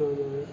രോഗികൾ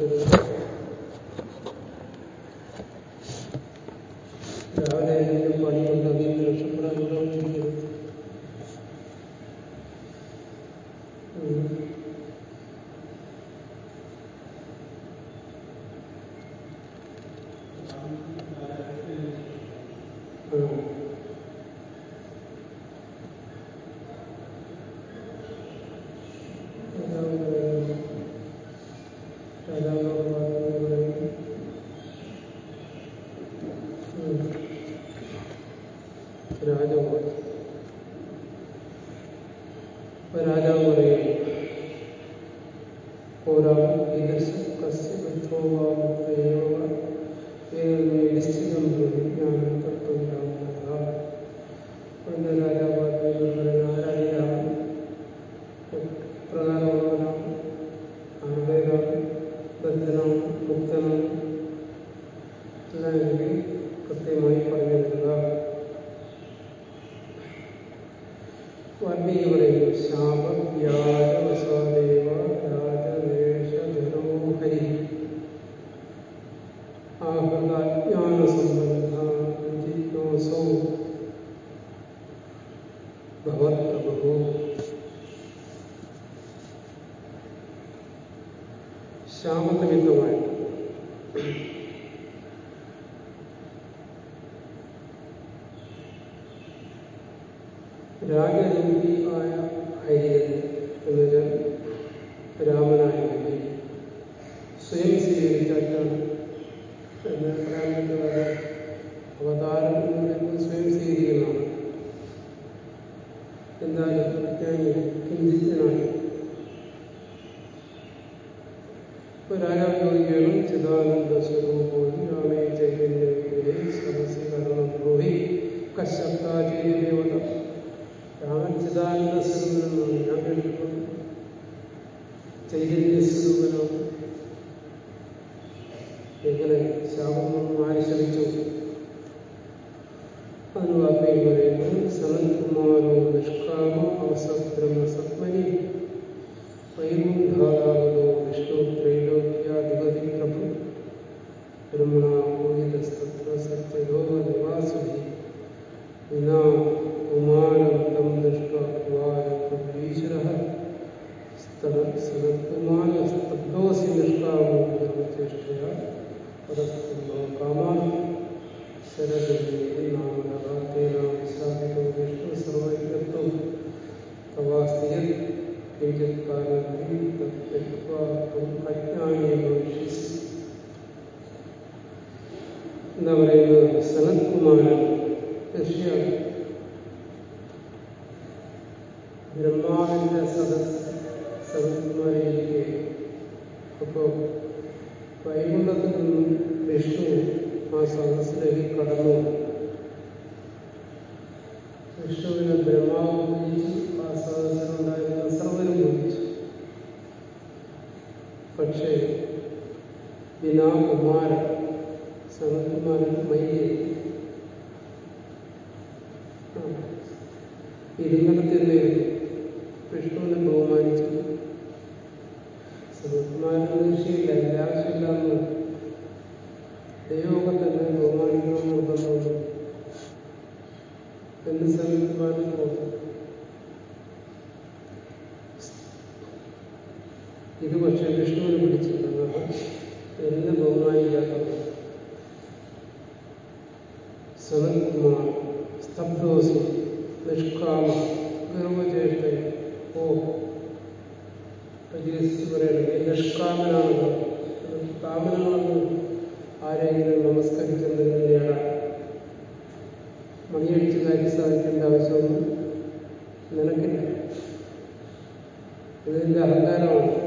الحمد لله ആചാര്യ ദേവത ഞാൻ ചിദാനന്ദ സ്വരൂപനാണ് ഞാൻ കേട്ടിട്ടുണ്ട് ചൈതന്യ സ്വരൂപനാണ് എങ്ങനെ ശാപമൊന്നും ആര് ശപിച്ചു അതിന് വാർത്തയും പറയുന്നു സനൽകുമാർ നിഷ്കാമനാണെന്ന് കാമനാണെന്ന് ആരെങ്കിലും നമസ്കരിക്കുന്നതിന് തന്നെയാണ്. മണിയടിച്ച് കാര്യം സാധിക്കേണ്ട ആവശ്യമൊന്നും നിനക്കില്ല. ഇതിന്റെ അഹങ്കാരമാണ്.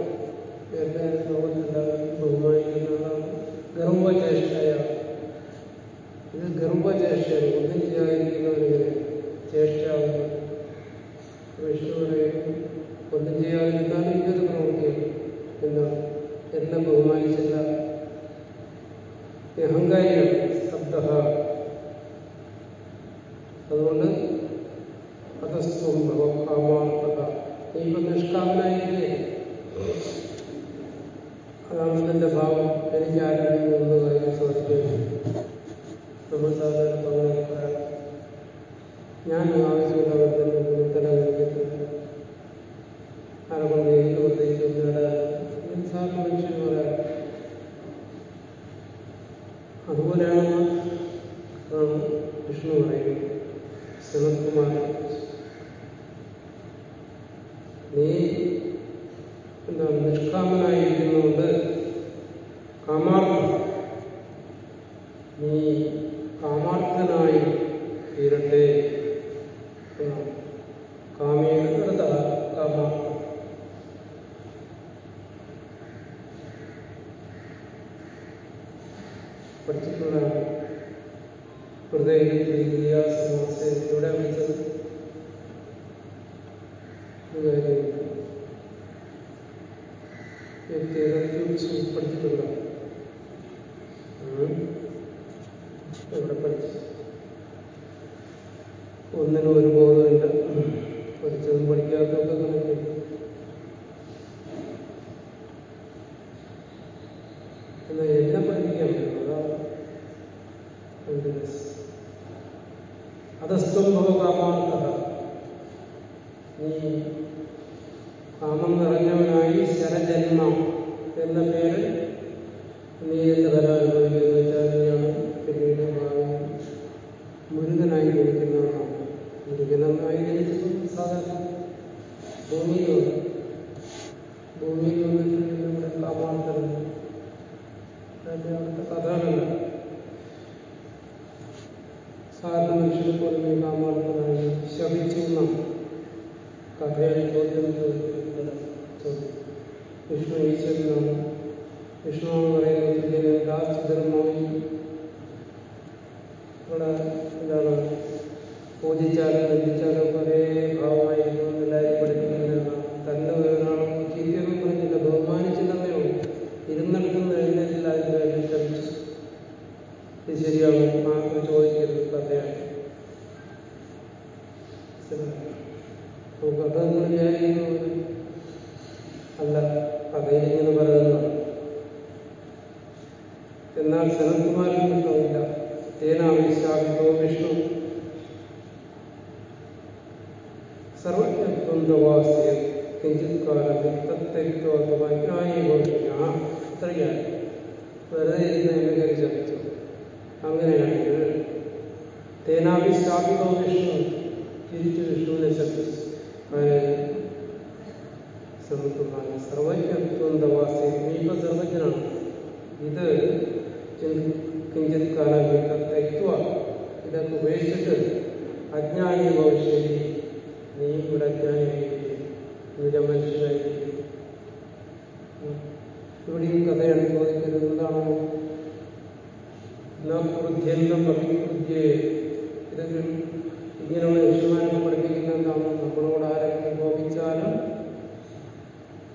അതസ്തും ഭവകാമാർത്ഥ നീ കാമം നിറഞ്ഞവനായി ശരജന്മ എന്ന പേര് നീ എന്ത് വരാനുള്ളത്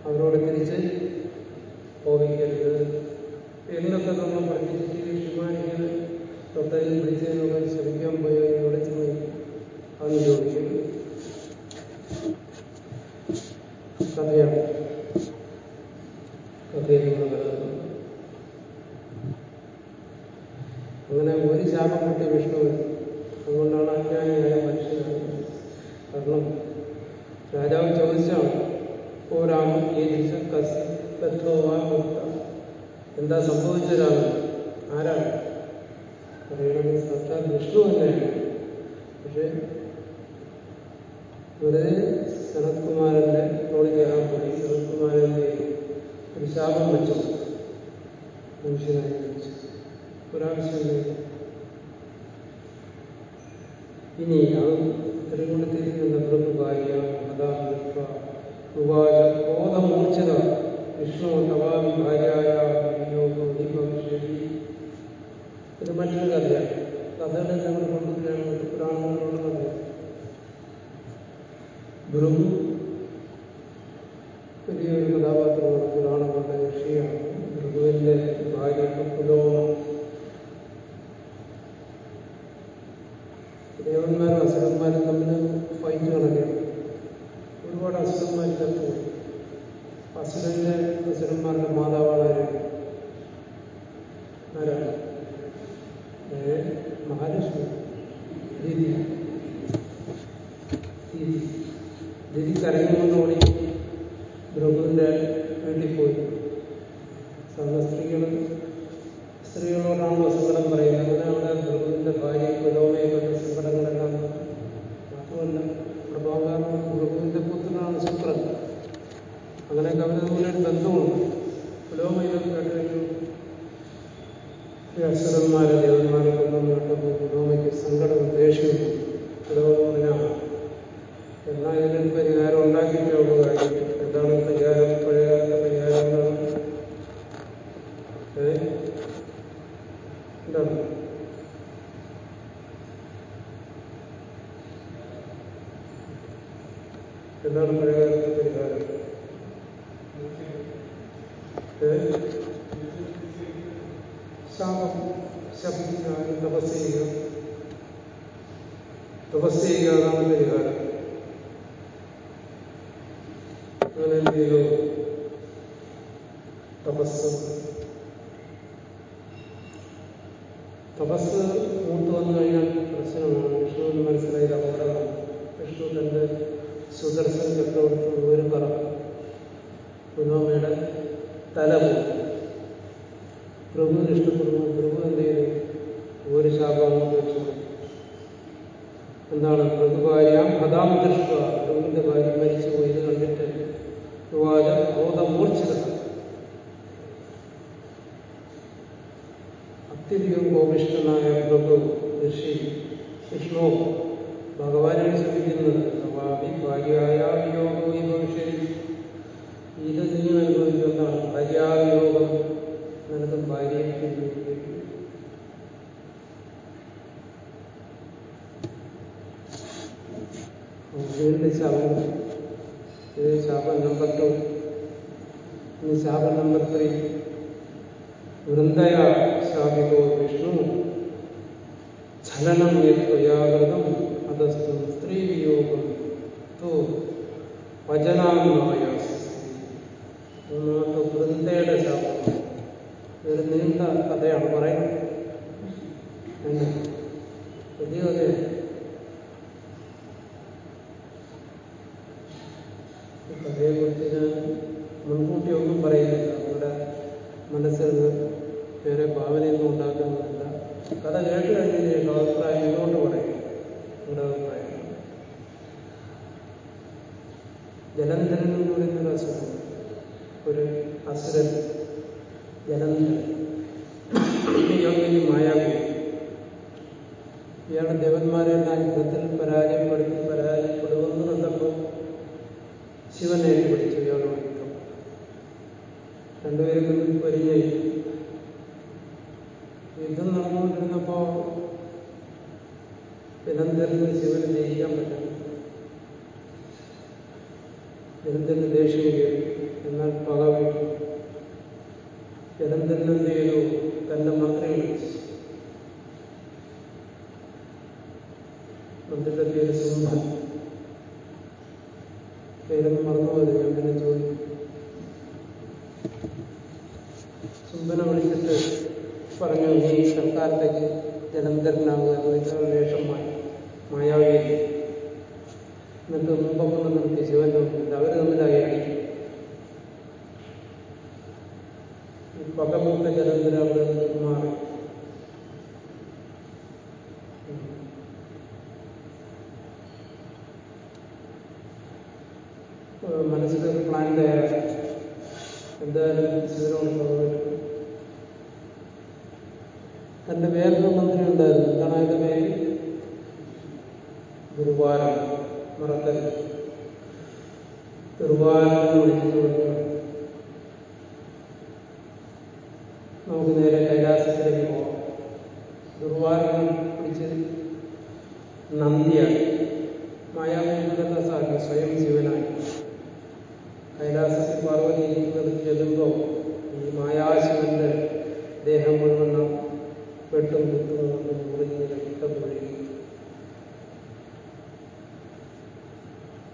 അവരോട് തിരിച്ച് കോപിക്കരുത് എന്നൊക്കെ നമ്മൾ പഠിപ്പിച്ചിട്ട് ഹിമാനികൾ തൊട്ടതിൽ പിടിച്ചതിനൊക്കെ ശ്രമിക്കാൻ പോയവരോട് ചെന്ന് അവന് ചോദിക്കും അതേക്കുറിച്ച് ഞാൻ മുൻകൂട്ടി ഒന്നും പറയുന്നില്ല നമ്മുടെ മനസ്സിൽ വേറെ ഭാവനയൊന്നും ഉണ്ടാക്കുന്നതല്ല. കഥ കേട്ട് കഴിഞ്ഞതിന് ശേഷം അഭിപ്രായം എന്തുകൊണ്ട് പറയും? നമ്മുടെ അഭിപ്രായം. ജലന്ധരൻ എന്ന് പറയുന്നൊരു അസുരം ഒരു അസുരൻ. ജലന്ധരൻ. ഇയാൾക്ക് മായാകും ഇയാളുടെ ദേവന്മാരെല്ലാം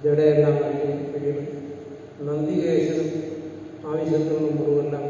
ജഡയെല്ലാം നൽകി കഴിയണം നന്ദികേശനും ആവശ്യത്തിനുള്ള മുറിവെല്ലാം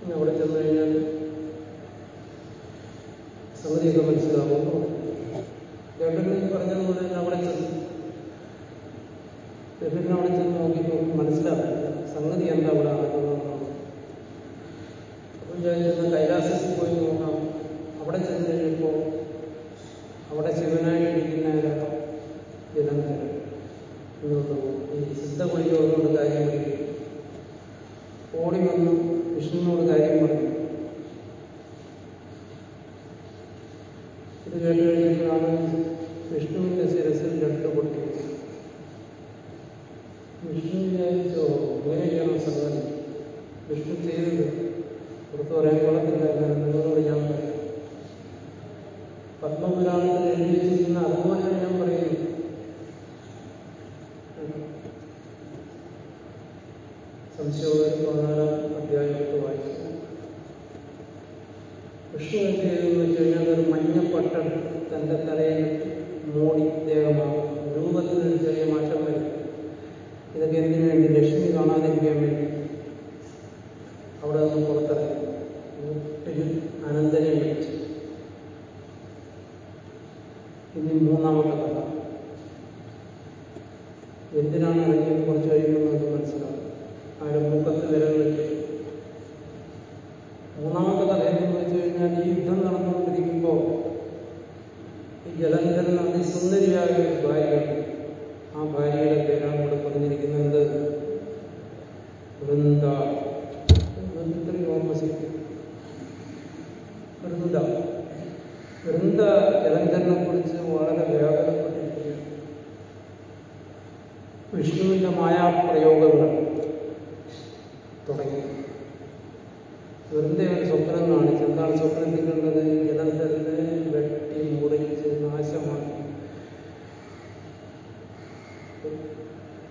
പിന്നെ അവിടെ ചെന്ന് കഴിഞ്ഞാൽ സംഗതിയൊക്കെ മനസ്സിലാവും. ചേട്ടൻ ഈ പറഞ്ഞതുപോലെ തന്നെ അവിടെ ചെന്ന് ചേട്ടൻ അവിടെ ചെന്ന് നോക്കി മനസ്സിലാവില്ല. സംഗതി എന്താ അവിടെ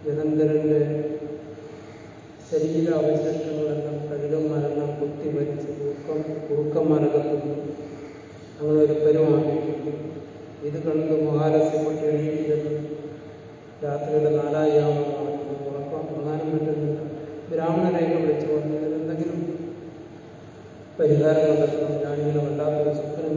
നിരന്തരന്റെ ശരീരാവശിഷ്ടങ്ങളെല്ലാം കഴുകന്മാരെല്ലാം കുത്തി മരിച്ചു കുറുക്കം കുറുക്കന്മാരൊക്കെ തിന്നു അങ്ങനെ ഒരു ഇത് കണ്ട് മഹാരസ്യപ്പെട്ട് എഴുതിയിരുന്നു രാത്രിയുടെ നാലായിരമാണ് ഉറക്കം ഉറങ്ങാനും പറ്റുന്നില്ല. ബ്രാഹ്മണരെയൊക്കെ വിളിച്ചു പറഞ്ഞു ഇതിനെന്തെങ്കിലും പരിഹാരം കണ്ടെത്തണം. ഞാനിങ്ങനെ വല്ലാത്തൊരു സ്വപ്നം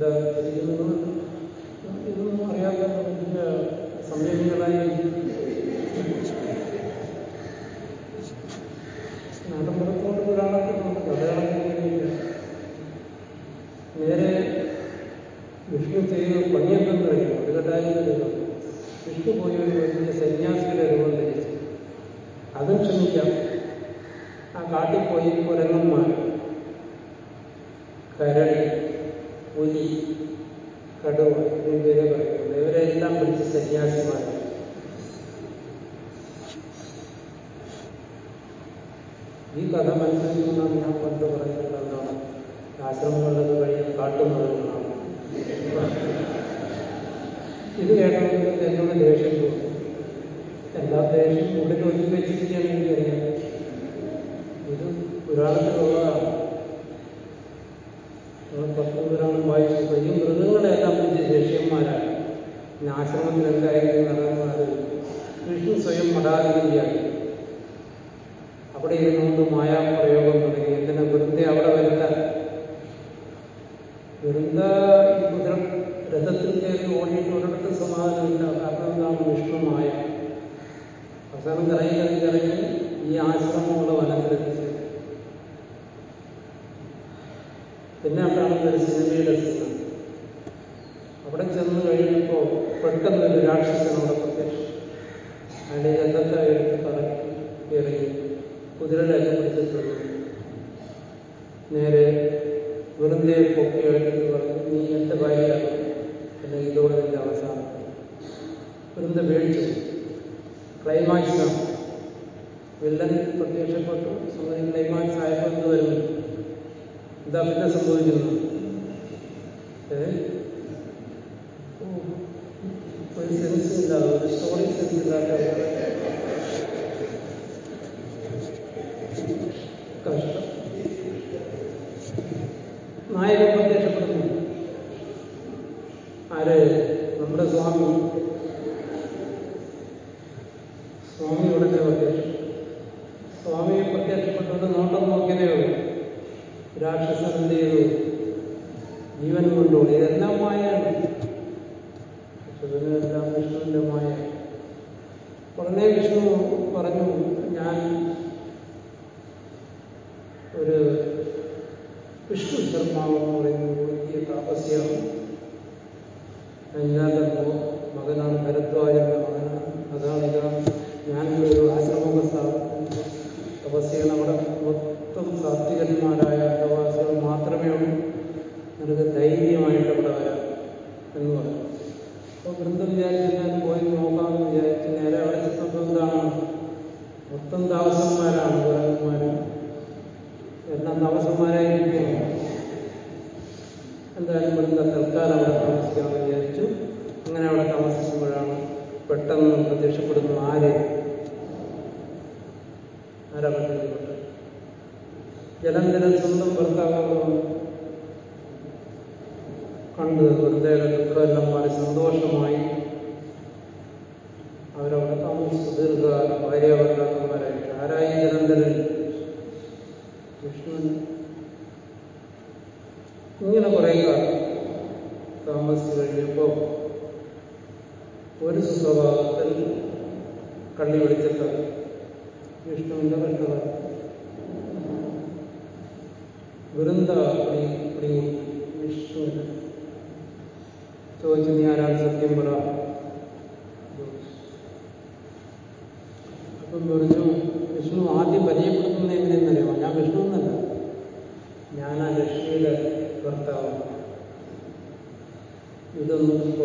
ഇതായിരിക്കുന്നത് ഇതൊന്നും അറിയാതെ ഇതിന്റെ സംയമീകളായി This is, uh, the stories, etc.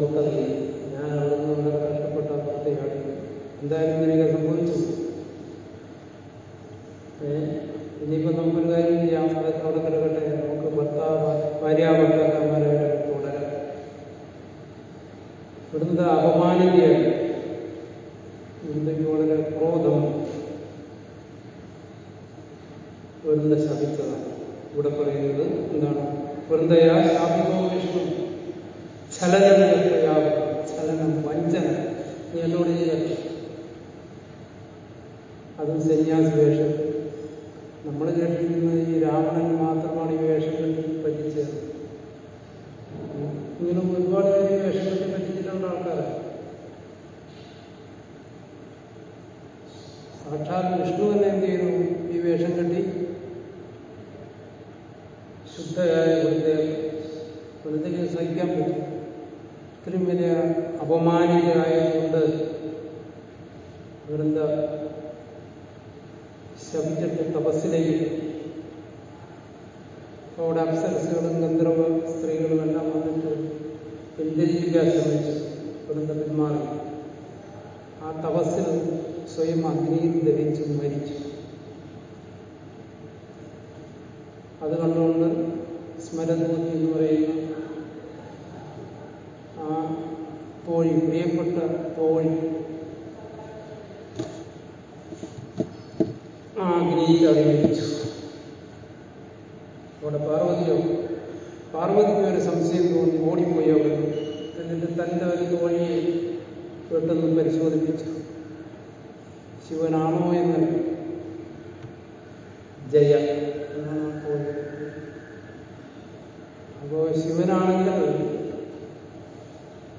നമുക്കറിയാം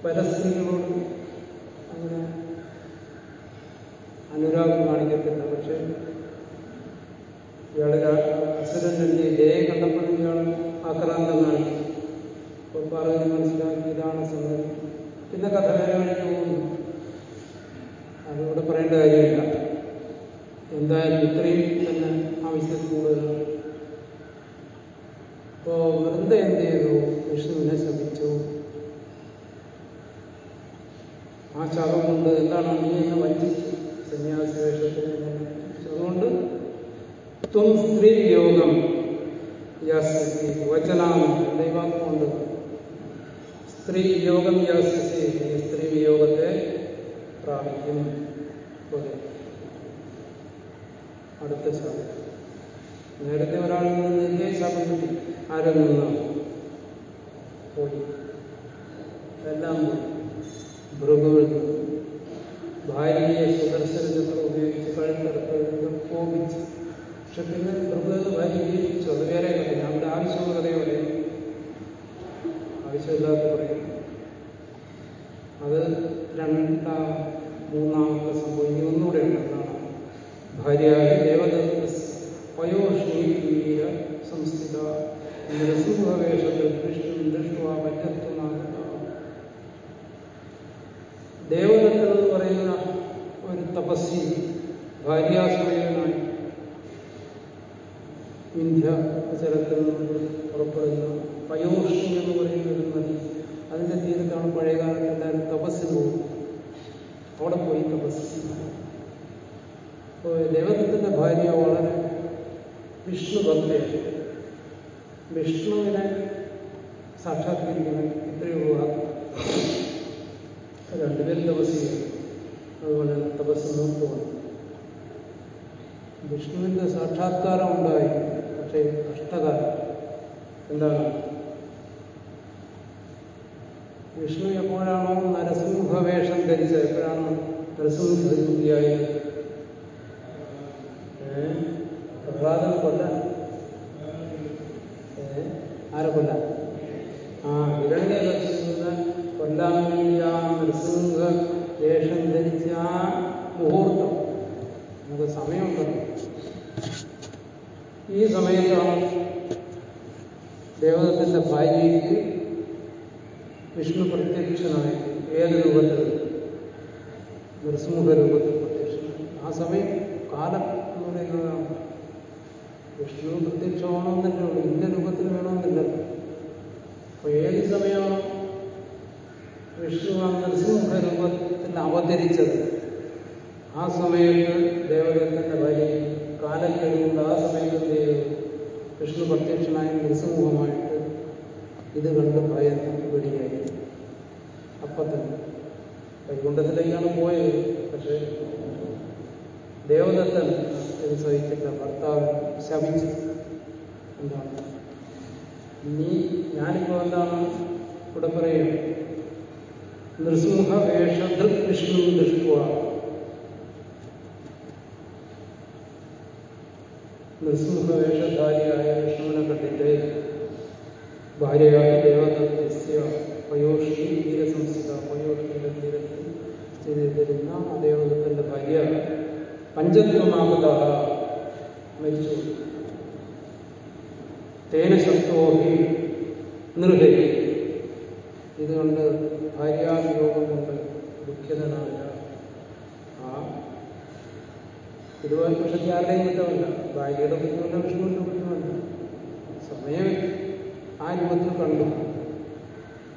പല സ്ത്രീകളോട് അങ്ങനെ അനുരാഗം കാണിക്കത്തില്ല. പക്ഷെ ഇയാൾ അസുരന്റെ ലയെ കണ്ടപ്പോൾ ഇയാൾ ആക്രാന്തം കാണിക്കും അപ്പോൾ പറഞ്ഞ് മനസ്സിലാക്കി ഇതാണ് സമയം പിന്നെ കഥ വേറെ വഴിക്ക് പോകുന്നു. വിഷ്ണുവിന്റെ സാക്ഷാത്കാരം ഉണ്ടായി. പക്ഷേ കഷ്ടകാലം എന്താണ് വിഷ്ണു എപ്പോഴാണോ നരസിംഹവേഷം ധരിച്ചത്? എപ്പോഴാണ് നരസിംഹ രൂപിയായത് പ്രഹ്ലാദൻ കൊല്ല.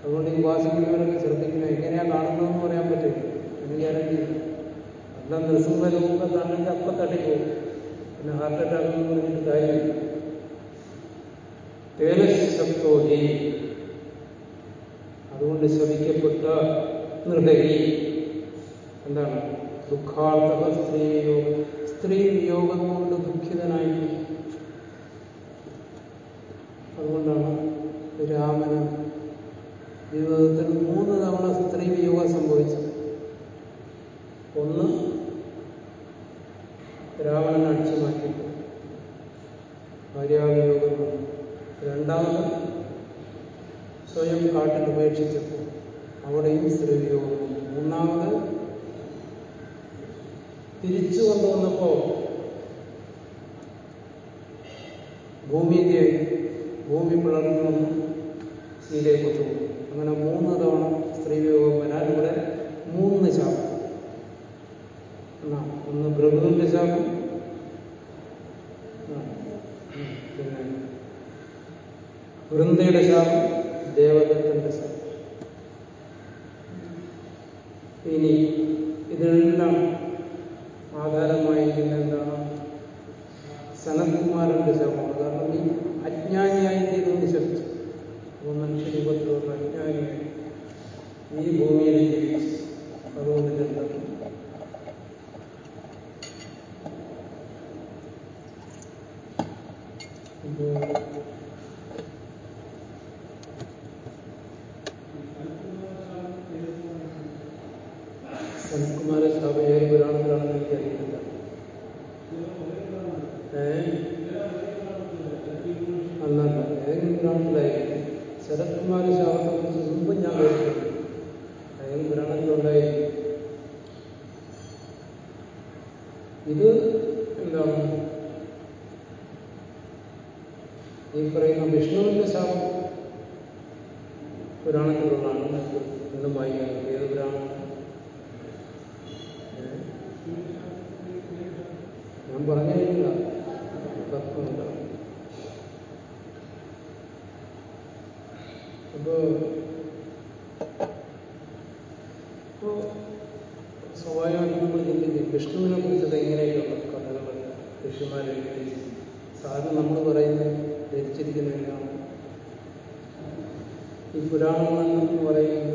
അതുകൊണ്ട് ഈ ഉപാസിക്കുന്നവരൊക്കെ ശ്രദ്ധിക്കണം. എങ്ങനെയാ കാണുന്നതെന്ന് പറയാൻ പറ്റും. എന്ന് ഗ്യാരണ്ടി എല്ലാം നിർസുഖ രോഗം കണ്ണിന്റെ അപ്പം തട്ടിപ്പോകും. പിന്നെ ഹാർട്ട് അറ്റാക്ക് എന്ന് പറഞ്ഞിട്ട് കാര്യമില്ല തേലശബ്ദോഹി അതുകൊണ്ട് ശപിക്കപ്പെട്ട നിർഹരി എന്താണ്? ദുഃഖാർത്ഥക സ്ത്രീയോഗം സ്ത്രീ വിയോഗം കൊണ്ട് ദുഃഖിതനായി. അതുകൊണ്ടാണ് രാമന് ജീവിതത്തിൽ മൂന്ന് തവണ സ്ത്രീ വിയോഗം സംഭവിച്ചു ഒന്ന് രാവണൻ അടിച്ചു മാറ്റിയിട്ട് ഭാര്യാവിയോഗം രണ്ടാമത് സ്വയം കാട്ടിൽ ഉപേക്ഷിച്ചപ്പോൾ അവിടെയും സ്ത്രീ വിയോഗം മൂന്നാമത് തിരിച്ചു കൊണ്ടുവന്നപ്പോ ഭൂമിയിലെ ഭൂമി പിളർന്നു സീതയെ കൊണ്ടുപോകും അങ്ങനെ മൂന്ന് ഇത് എന്താണ്? ഈ പറയുന്ന വിഷ്ണുവിന്റെ ശാപം പുരാണത്തിലുള്ളതാണ് ഇന്നും വായിക്കുന്നത് ഏത് പുരാണം? ഞാൻ പറഞ്ഞില്ല തത്വമില്ല അപ്പോ ഈ പുരാണം എന്ന് പറയുന്നത്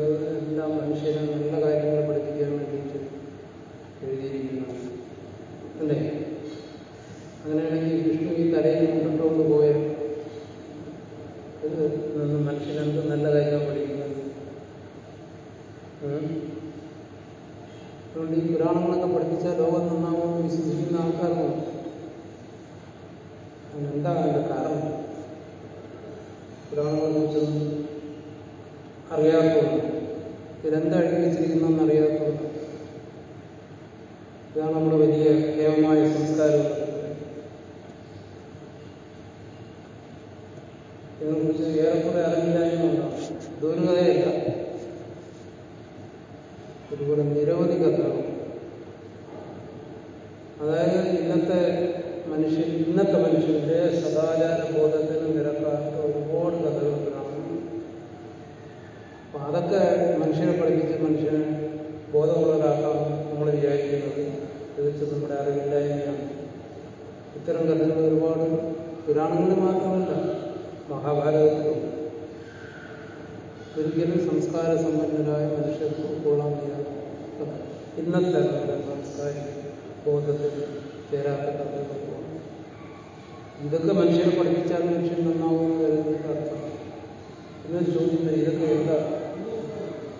എന്നൊരു ചോദിക്കുന്നത് ഇതൊക്കെ എന്താ?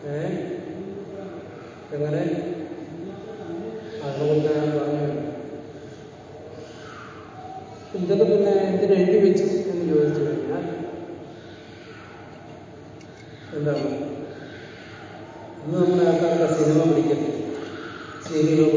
ഏ? എങ്ങനെ? അതുകൊണ്ട് ഞാൻ പറഞ്ഞു ഇതൊക്കെ പിന്നെ എന്തിനു എഴുതി വെച്ചു എന്ന് ചോദിച്ചു കഴിഞ്ഞാൽ എന്താണ്? ഇന്ന് നമ്മുടെ ആൾക്കാരുടെ സിനിമ പിടിക്കുന്നത് സീരിയലോ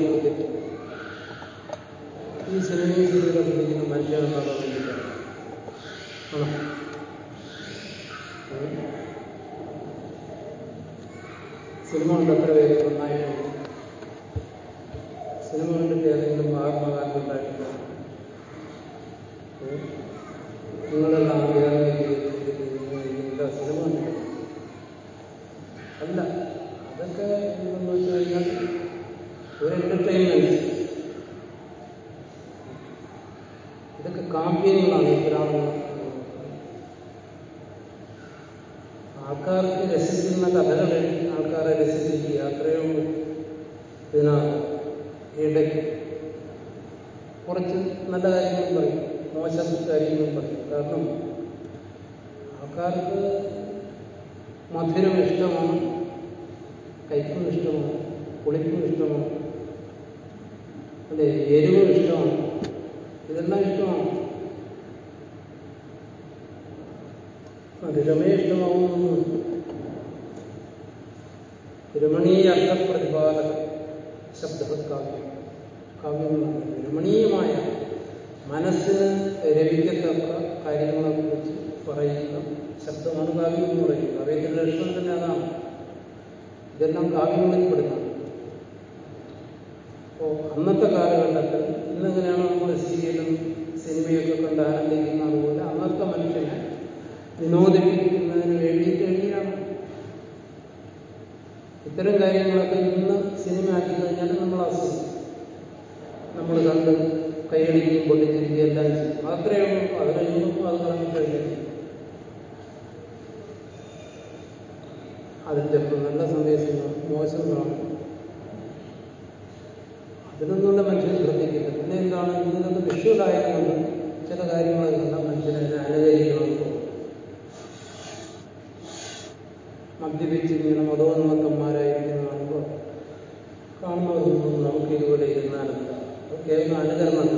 കണ്ട് കൈയടിക്കുകയും പൊട്ടിച്ചിരിക്കുകയും എല്ലാം ചെയ്യും അത്രയേ ഉള്ളൂ അത് കഴിഞ്ഞപ്പോൾ അത് നടന്നിക്കഴിഞ്ഞു അതിന്റെ നല്ല സന്ദേശങ്ങൾ മോശങ്ങളാണ് അതിനൊന്നുള്ള മനുഷ്യൻ ശ്രദ്ധിക്കില്ല. പിന്നെ എന്താണ്? ഇതിൽ നിന്ന് വിഷുവലായതുകൊണ്ട് ചില കാര്യങ്ങളെല്ലാം മനുഷ്യനെ അനുകരിക്കണം തോന്നും മദ്യപിച്ചിരിക്കുന്ന മതോന്മത്തന്മാരായിരിക്കുന്ന കാണുമ്പോൾ കാണുമ്പോൾ നമുക്ക് ഇതുപോലെ പ്രത്യേകം അനുകരണങ്ങൾ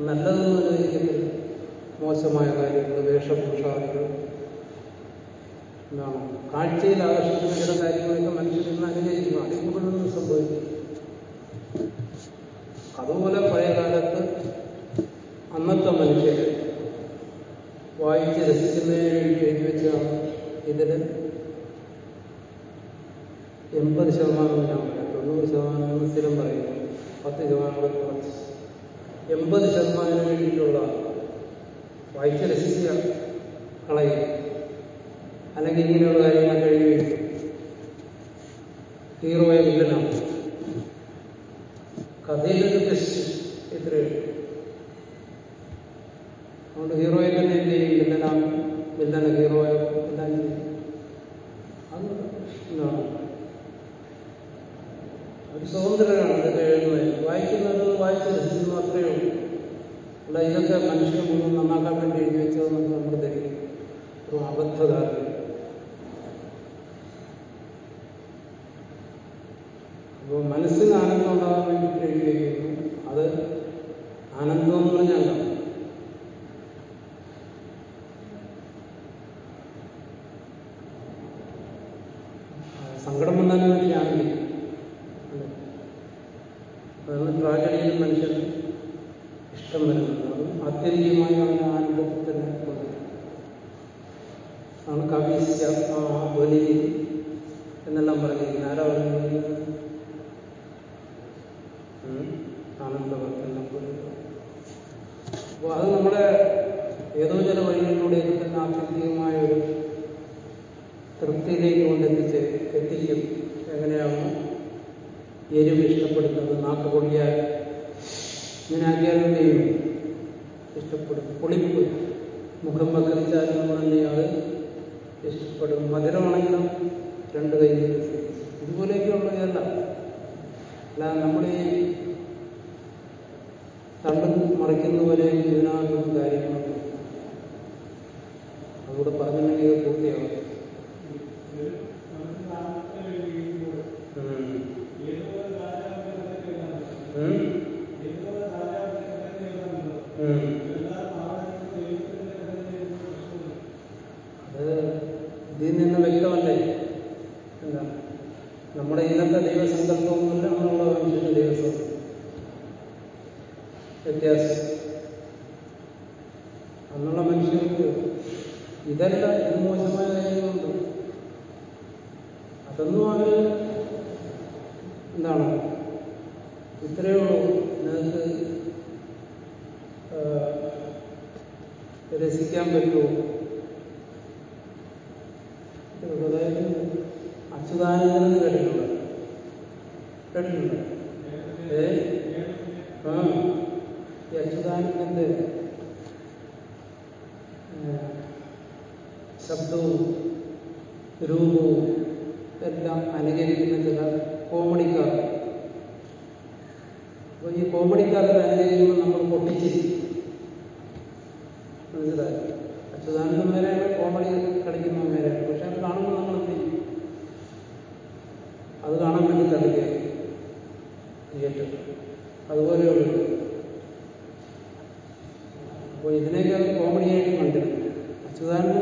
നല്ലതെന്ന് അനുകരിക്കത്തില്ല മോശമായ കാര്യങ്ങൾ വേഷഭൂഷാദികൾ എന്താണ്? കാഴ്ചയിൽ ആകർഷിക്കുന്ന ചില കാര്യങ്ങളൊക്കെ മനുഷ്യരിന്ന് അനുകരിക്കുക അതിൽ കൂടുതൽ ആണ് കവി ബലി. എന്നെല്ലാം പറഞ്ഞിരിക്കുന്നത് ആരാ പറഞ്ഞിരിക്കുന്നത് ആനന്ദവർക്കെല്ലാം പറയുന്നത് അപ്പോൾ അത് നമ്മുടെ ഏതോ ചില വഴികളിലൂടെ ഇത് തന്നെ ആത്യന്തികമായ ഒരു തൃപ്തിയിലേക്ക് കൊണ്ടെത്തിച്ച് എത്തിക്കും. എങ്ങനെയാണ് എരിവ് ഇഷ്ടപ്പെടുന്നത്? നാക്ക് പൊടിയാൽ ഇങ്ങനെ ഇഷ്ടപ്പെടും. പൊളിപ്പ് മുഖം പക്കരിച്ചാൽ നമ്മൾ തന്നെ അത് ഇഷ്ടപ്പെടും. മധുരമാണെങ്കിലും രണ്ട് കൈ ഇതുപോലെയൊക്കെ ഉള്ളതല്ല അല്ല നമ്മുടെ ഈ തണ്ടും മറിക്കുന്ന പോലെ ഇതിനകത്തും കാര്യങ്ങൾ തെറ്റും അതുപോലെയുള്ളൂ അപ്പോൾ ഇതിനെയൊക്കെ കോമഡിയായിട്ട് കണ്ടിരുന്നു അച്യുതാനന്ദ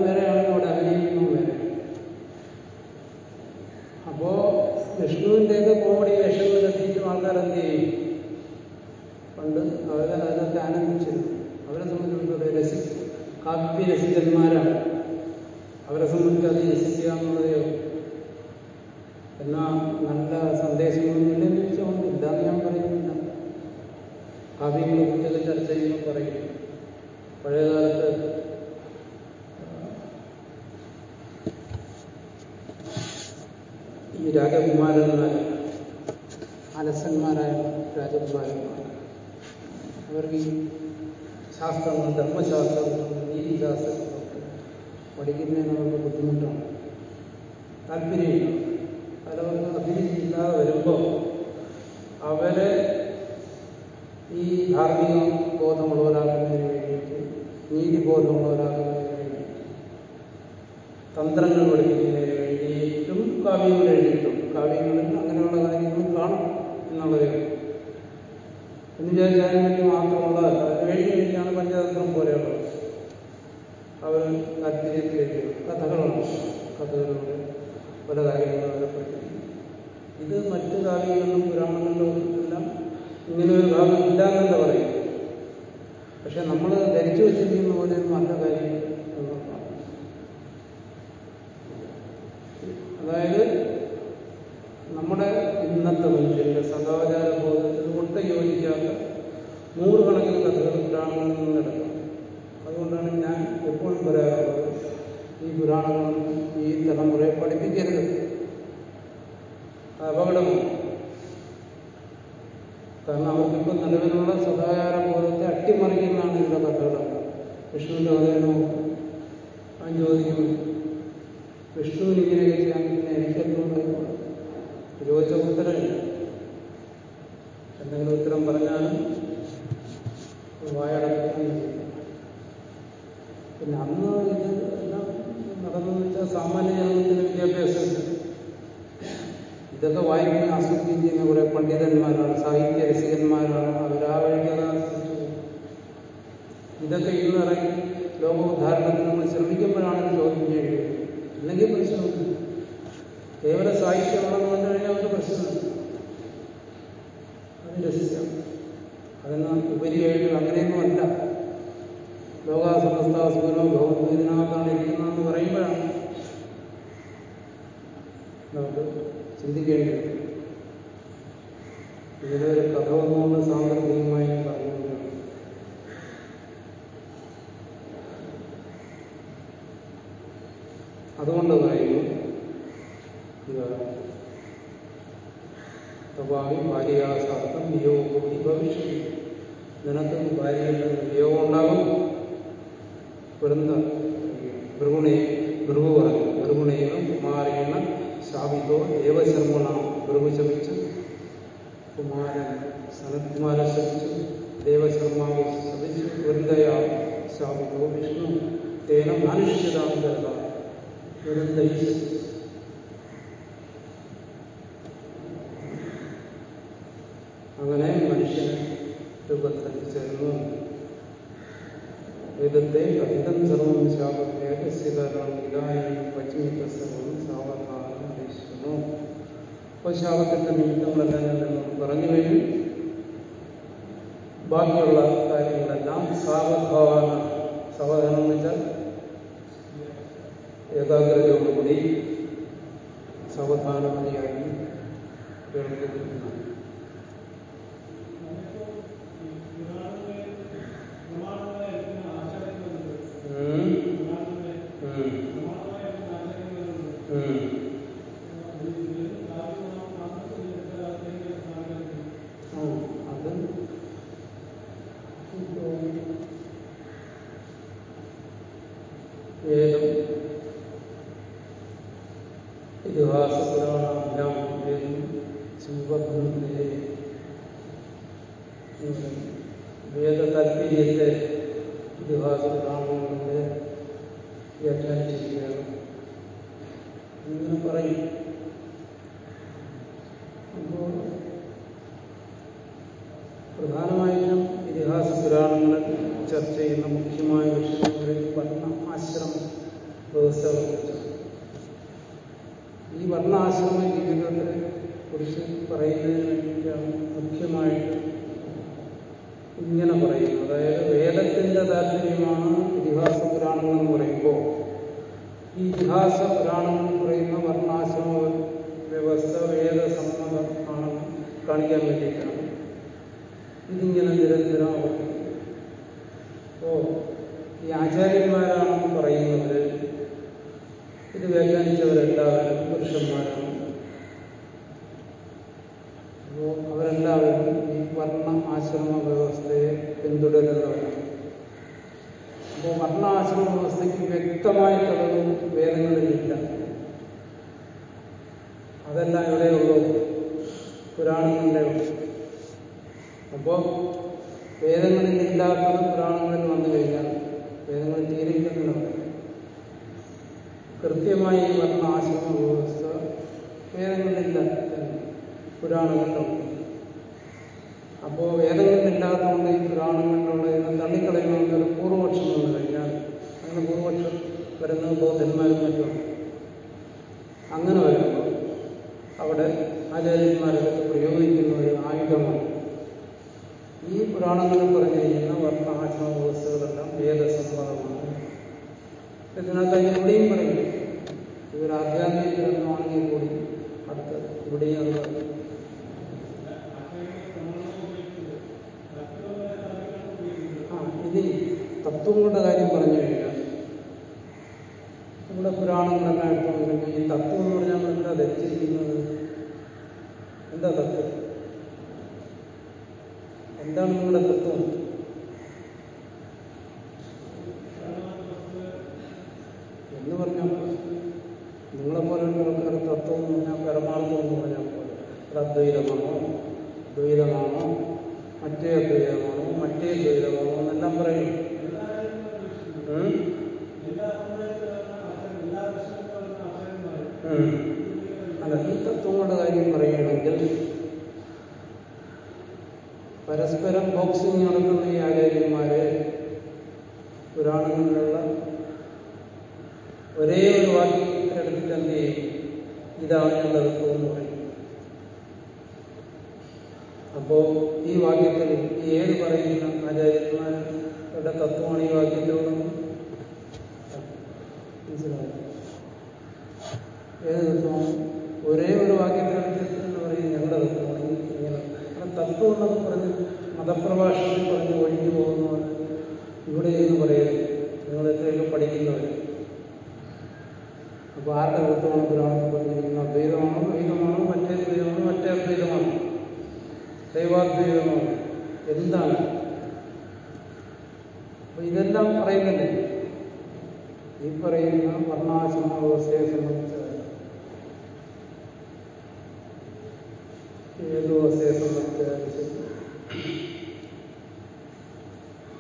വേണമോ അവൻ ചോദിക്കുന്നു വിഷ്ണു ഇങ്ങനെയൊക്കെ ചെയ്യാൻ പിന്നെ എനിക്കെന്തുകൊണ്ട് ചോദിച്ച ഉത്തരം എന്തെങ്കിലും ഉത്തരം പറഞ്ഞാലും വായടക്കുകയും പിന്നെ അന്ന് ഇത് എല്ലാം നടന്നെന്ന് വെച്ചാൽ സാമാന്യ ജനത്തിന് വിദ്യാഭ്യാസം. ഇതൊക്കെ വായിക്കുന്ന ആസ്വദിക്കുന്ന കുറെ പണ്ഡിതന്മാരാണ് സാഹിത്യ धर्म പൂർവപക്ഷം കൊണ്ട് കഴിയാതെ അങ്ങനെ പൂർവപക്ഷം വരുന്നത് ബൗദ്ധന്മാരും മറ്റുമാണ് അങ്ങനെ വരുമ്പോൾ അവിടെ ആചാര്യന്മാരൊക്കെ പ്രയോഗിക്കുന്ന ഒരു ആയുധമാണ്. ഈ പുരാണങ്ങളിൽ പറഞ്ഞിരിക്കുന്ന വർണ ആശ്രമ വ്യവസ്ഥകളെല്ലാം വേദസംബന്ധമാണ് ഇതിനകത്ത് എവിടെയും പറയുന്നു ഏത് വ്യവസ്ഥയെ സംബന്ധിച്ചാലും ശരി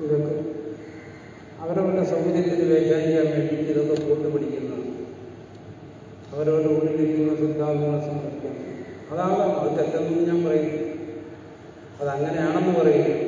ഇതൊക്കെ അവരവരുടെ സൗകര്യത്തിന് വ്യാഖ്യാനിക്കാൻ വേണ്ടി ഇതൊക്കെ കൂട്ടുപിടിക്കുന്നതാണ് അവരവരുടെ ഉള്ളിലിരിക്കുന്ന സിദ്ധാന്തങ്ങളെ സമർപ്പിക്കണം അതാകാം അത് തെറ്റെന്ന് ഞാൻ പറയുന്നു അതങ്ങനെയാണെന്ന് പറയുന്നു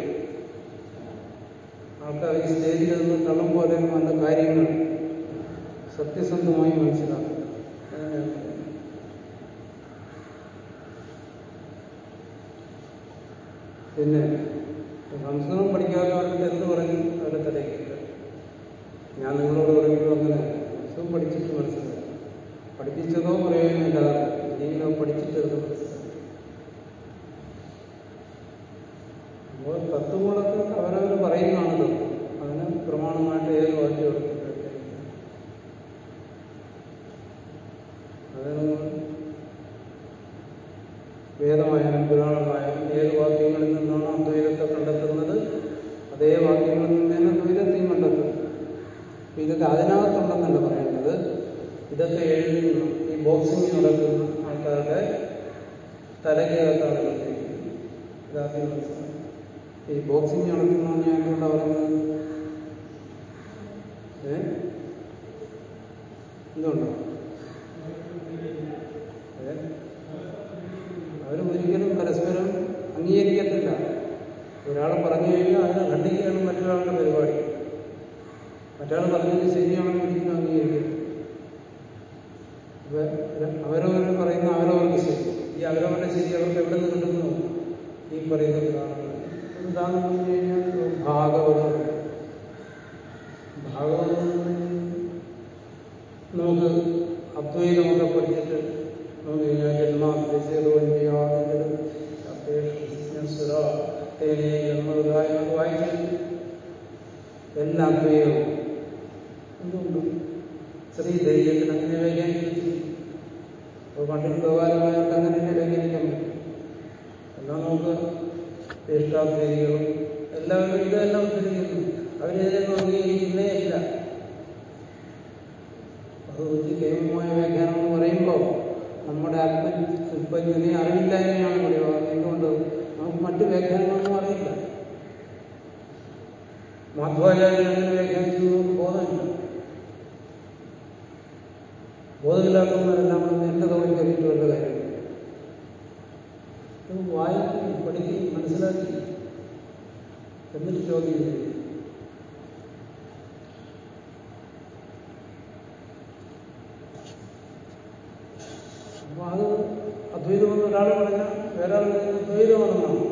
എല്ലാ അദ്വൈതവും എന്തുകൊണ്ട് ശ്രീ ധൈര്യത്തിന് അങ്ങനെ വ്യാഖ്യാനിച്ചു അപ്പോൾ ഗോപാലമായിട്ട് അങ്ങനെ വ്യാഖ്യാനിക്കാൻ പറ്റും. എന്നാൽ നമുക്ക് ജ്യേഷ്ഠാദ്വൈതികളും എല്ലാവരും ഇതെല്ലാം ഉദ്ധരിക്കുന്നു. അവരിതിനൊന്നും അംഗീകരിക്കുന്നേ ഇല്ല അത് ഒരു കേവലമായ വ്യാഖ്യാനം എന്ന് പറയുമ്പോൾ നമ്മുടെ ആത്മ അല്പജ്ഞനെ അറിവില്ലായ്മയാണ് പറയുക എന്തുകൊണ്ട്? നമുക്ക് മറ്റ് വ്യാഖ്യാനങ്ങളൊന്നും അറിയില്ല മാധ്വാചാര്യൻ അങ്ങനെ വ്യാഖ്യാനിച്ചു നമുക്ക് ബോധമില്ല ബോധമില്ലാത്തവരെല്ലാം തോളിൽ കയറിയിട്ട് വല്ല കാര്യമില്ല. അത് വായിക്കും പഠിക്കും മനസ്സിലാക്കി എന്നിട്ട് ചോദ്യം ചെയ്യും അപ്പൊ അത് അദ്വൈതമെന്ന് ഒരാൾ പറഞ്ഞാൽ വേറെ പറയുന്നത് ദ്വൈതമാണെന്നാണ്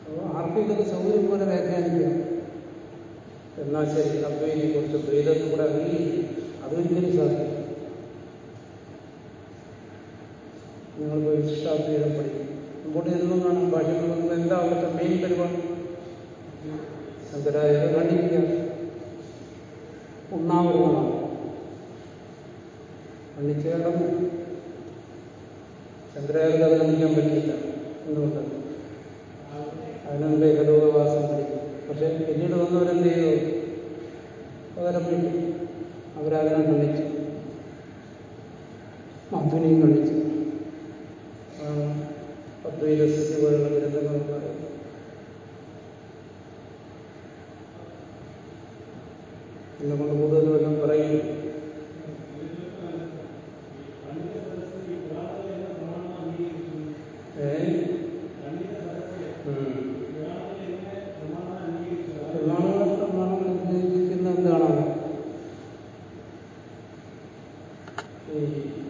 അപ്പോൾ ആർക്കും ഇതൊക്കെ സൗകര്യം പോലെ വ്യാഖ്യാനിക്കാം ശരി അദ്വൈതിയെ കുറിച്ച് ദ്വൈതം കൂടെ അംഗീകരിക്കും അതൊരിക്കലും സാധിക്കും? നിങ്ങളിപ്പോൾ വിശിഷ്ടാദ്വൈതം പഠിക്കും. മുമ്പോട്ട് ഇരുന്നും കാണാം ഭാഷയിൽ നോക്കുമ്പോൾ എന്താ അവിടുത്തെ മെയിൻ പരിപാടി. ശങ്കരായ കണ്ടിരിക്കുക ഒന്നാമതാണ് ഖണ്ഡിച്ച് കിടന്നു ശങ്കരാചാര്യർക്ക് അത് കണ്ടിക്കാൻ പറ്റില്ല എന്തുകൊണ്ട് അതിനുണ്ട് ഏകലോകവാസം പഠിക്കും പക്ഷെ പിന്നീട് വന്നവരെന്ത് ചെയ്തു? പകരം വീട്ടി അവരതിനെ കളിച്ചു മധുനെയും ഖണ്ഡിച്ചു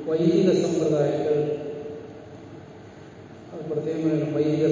വൈദിക സമ്പ്രദായങ്ങൾ അത് പ്രത്യേകമായാണ് വൈദിക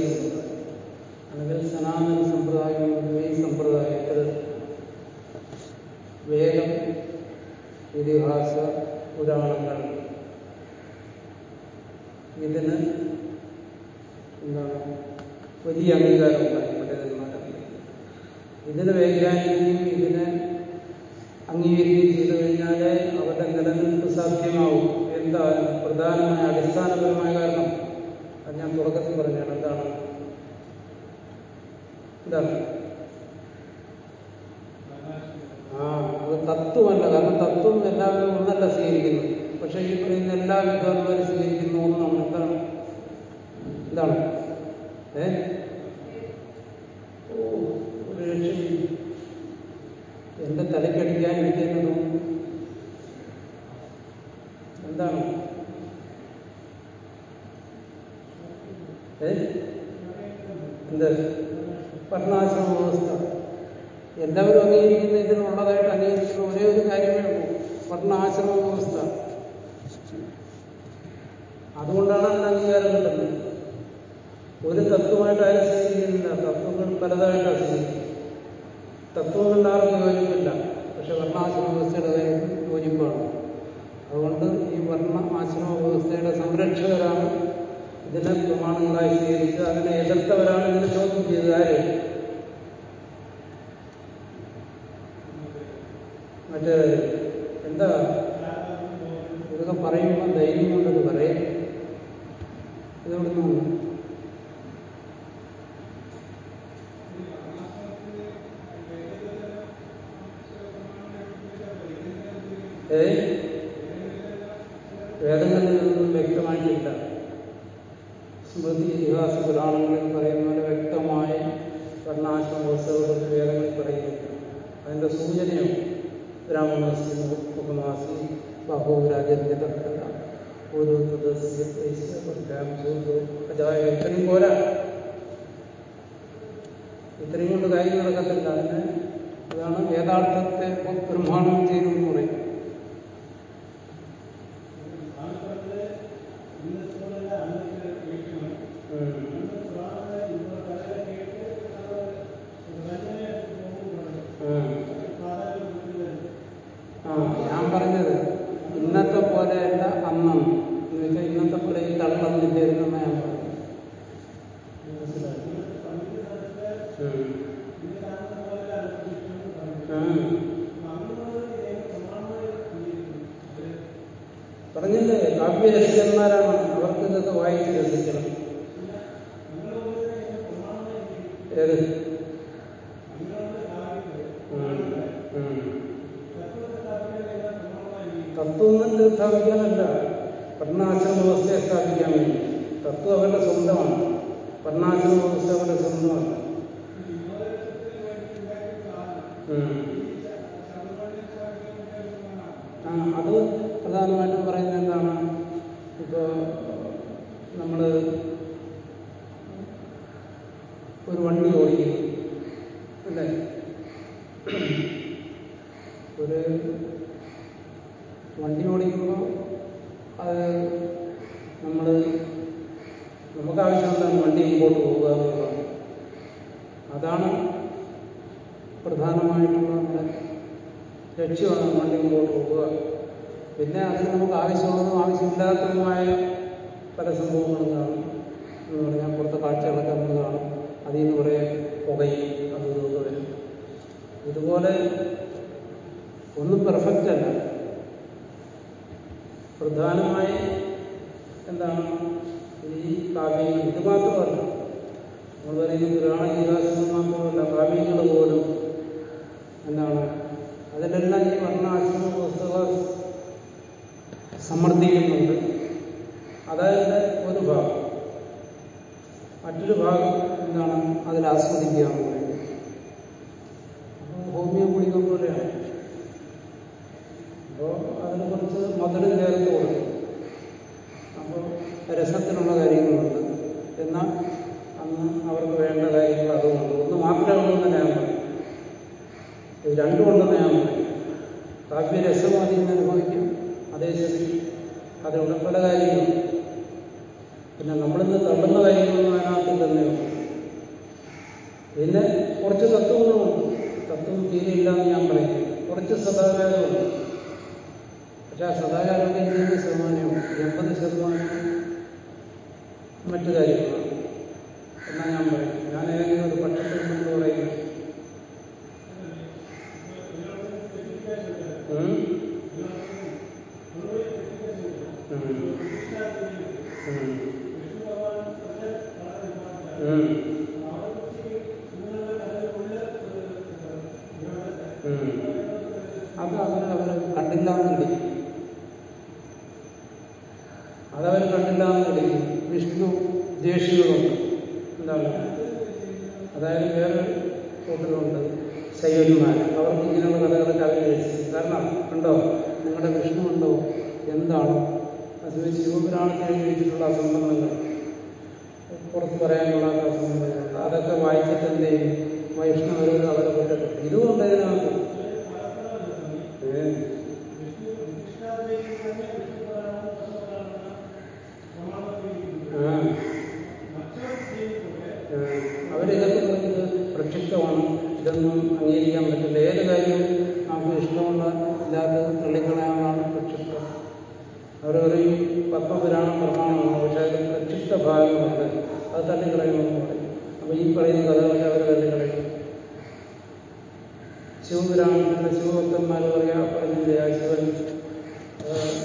പുരാണങ്ങളിൽ പറയുന്ന പോലെ വ്യക്തമായി വർണാശ്രമ ഉത്സവത്തിൽ വേദങ്ങളിൽ പറയുന്നുണ്ട്. അതിന്റെ സൂചനയും ബ്രാഹ്മണസി ഉപമാസി ബഹുരാജന്റെ കർത്തക ഓരോ ഇത്രയും പോരാ. ഇത്രയും കൊണ്ട് കാര്യം നടക്കത്തില്ല അതിന് അതാണ് വേദാർത്ഥത്തെ ബ്രഹ്മാണ്ഡം ചെയ്തു എന്ന് പറയും ഒന്നും പെർഫെക്റ്റ് അല്ല. പ്രധാനമായി എന്താണ്? ഈ കാവ്യങ്ങൾ. ഇത് മാത്രമല്ല നമ്മൾ പറയുന്ന പുരാണ ഗീതാശ്രമം മാത്രമല്ല കാവ്യങ്ങൾ പോലും എന്താണ്? അതിലെല്ലാം ഈ വർണാശ്രമ പുസ്തക സമ്മർദ്ദിക്കുന്നുണ്ട് അതായത് ഒരു ഭാഗം. മറ്റൊരു ഭാഗം എന്താണ്? അതിൽ ആസ്വദിക്കുക പ്രത്യക്ഷമാണ്. ഇതൊന്നും അംഗീകരിക്കാൻ പറ്റില്ല. ഏത് കാര്യവും നമുക്ക് ഇഷ്ടമുള്ള ഇല്ലാത്ത തള്ളിക്കളയാനാണ് പ്രത്യക്ഷം അവർ പറയും പത്മപുരാണം പ്രമാണമാണ്. പക്ഷേ അതിൽ പ്രത്യക്ഷ ഭാഗങ്ങളുണ്ട്. അത് തള്ളിക്കളയണമെന്ന് പറയും. അപ്പൊ ഈ പറയുന്ന കഥകളെ അവർ തള്ളിക്കളയും. ശിവപുരാണത്തിന്റെ ശിവഭക്തന്മാർ പറയാ പറഞ്ഞില്ല ശിവൻ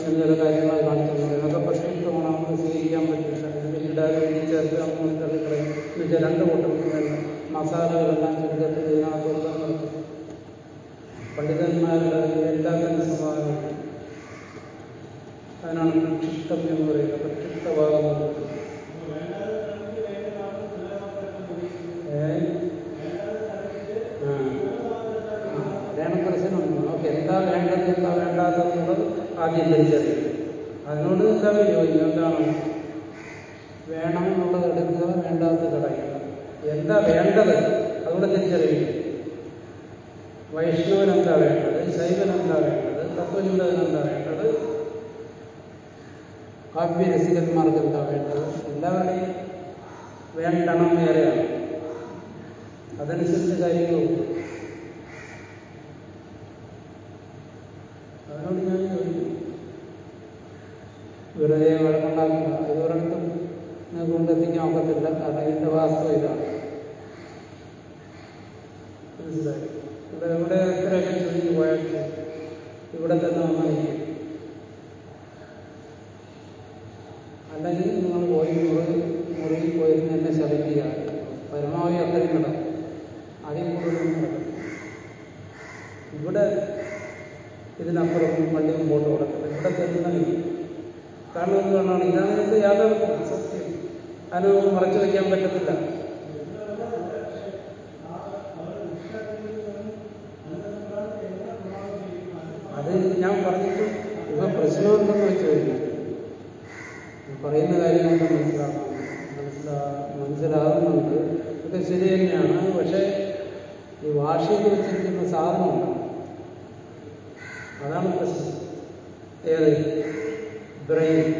ചില കാര്യങ്ങൾ കാണിച്ചിട്ടുണ്ട് അതൊക്കെ പ്രത്യക്ഷമാണ്. നമുക്ക് സ്വീകരിക്കാൻ പറ്റില്ല. പിന്നീട് ആ വേണ്ടി ചേർത്ത് നമ്മൾ തള്ളിക്കളയും. എന്ന് വെച്ചാൽ രണ്ട് കൂട്ടം മസാലകളെല്ലാം ചുരുക്കത്തിൽ ഇതിനകത്തൊന്നും നിർത്തും പണ്ഡിതന്മാരുടെ എല്ലാത്തിനും സ്വഭാവം അതിനാണ് ക്ഷിപ്തം എന്ന് പറയുന്നത്. പറഞ്ഞിട്ട് ഇപ്പൊ പ്രശ്നം എന്തെന്ന് വെച്ച് കഴിഞ്ഞാൽ പറയുന്ന കാര്യം നമ്മൾ മനസ്സിലാക്കണം. മനസ്സിലാ മനസ്സിലാകുന്നുണ്ട്. ഇത് ശരി തന്നെയാണ്. പക്ഷെ ഈ ഭാഷയിൽ വെച്ചിരിക്കുന്ന സാധനം അതാണ് പ്രശ്നം. ഏത്? ബ്രെയിൻ.